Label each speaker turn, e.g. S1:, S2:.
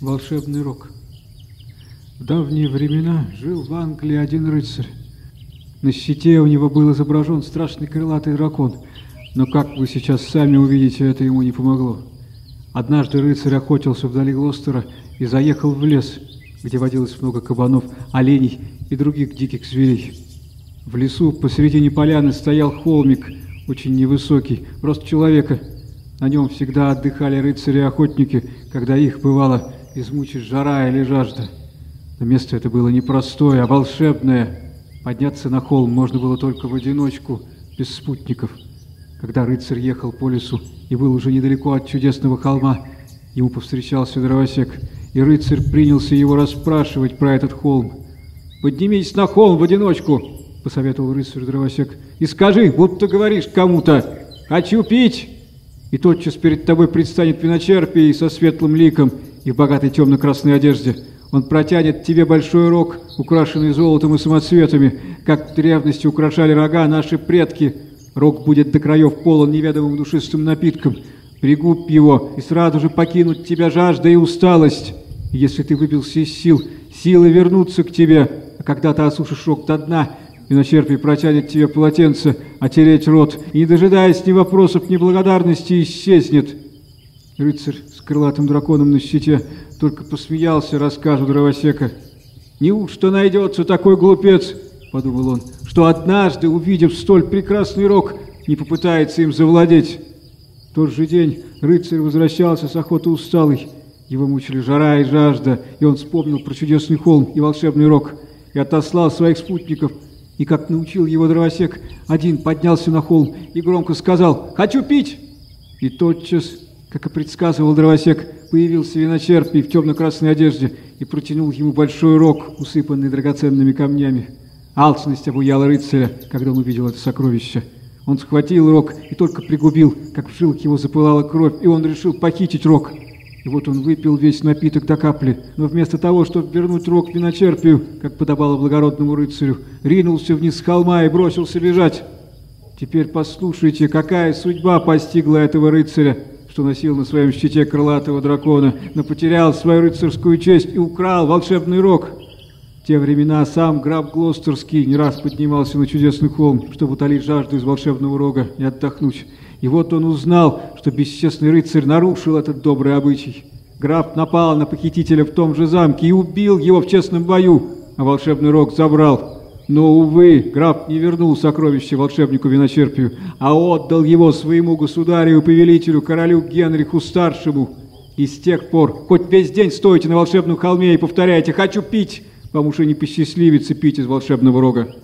S1: Волшебный рог. В давние времена жил в Англии один рыцарь. На щите у него был изображен страшный крылатый дракон, но, как вы сейчас сами увидите, это ему не помогло. Однажды рыцарь охотился вдали Глостера и заехал в лес, где водилось много кабанов, оленей и других диких зверей. В лесу посередине поляны стоял холмик, очень невысокий, рост человека. На нем всегда отдыхали рыцари и охотники, когда их, бывало, измучит жара или жажда. Но место это было не простое, а волшебное. Подняться на холм можно было только в одиночку, без спутников. Когда рыцарь ехал по лесу и был уже недалеко от чудесного холма, ему повстречался дровосек, и рыцарь принялся его расспрашивать про этот холм. «Поднимись на холм в одиночку!» — посоветовал рыцарь дровосек. «И скажи, будто говоришь кому-то, хочу пить!» И тотчас перед тобой предстанет виночерпий со светлым ликом и в богатой темно-красной одежде. Он протянет тебе большой рог, украшенный золотом и самоцветами, как в древности украшали рога наши предки. Рог будет до краев полон неведомым душистым напитком. Пригубь его, и сразу же покинут тебя жажда и усталость. И если ты выбился из сил, силы вернутся к тебе, а когда ты осушишь рог до дна, Виночерпий протянет тебе полотенце, отереть рот, и, не дожидаясь ни вопросов, ни благодарности, исчезнет. Рыцарь с крылатым драконом на щите только посмеялся рассказу дровосека. «Неужто найдется такой глупец?» — подумал он, — «что однажды, увидев столь прекрасный рог, не попытается им завладеть». В тот же день рыцарь возвращался с охоты усталый. Его мучили жара и жажда, и он вспомнил про чудесный холм и волшебный рог, и отослал своих спутников. И, как научил его дровосек, один поднялся на холм и громко сказал «Хочу пить!» И тотчас как и предсказывал дровосек, появился виночерпий в темно-красной одежде и протянул ему большой рог, усыпанный драгоценными камнями. Алчность обуяла рыцаря, когда он увидел это сокровище. Он схватил рог и только пригубил, как в жилке его запылала кровь, и он решил похитить рог. И вот он выпил весь напиток до капли, но вместо того, чтобы вернуть рог виночерпию, как подобало благородному рыцарю, ринулся вниз с холма и бросился бежать. Теперь послушайте, какая судьба постигла этого рыцаря что носил на своем щите крылатого дракона, но потерял свою рыцарскую честь и украл волшебный рог. В те времена сам граф Глостерский не раз поднимался на чудесный холм, чтобы утолить жажду из волшебного рога и отдохнуть. И вот он узнал, что бесчестный рыцарь нарушил этот добрый обычай. Граф напал на похитителя в том же замке и убил его в честном бою, а волшебный рог забрал. Но, увы, граф не вернул сокровище волшебнику Виночерпию, а отдал его своему государю и повелителю, королю Генриху Старшему. И с тех пор хоть весь день стойте на волшебном холме и повторяйте «Хочу пить!» Вам уже не посчастливится пить из волшебного рога.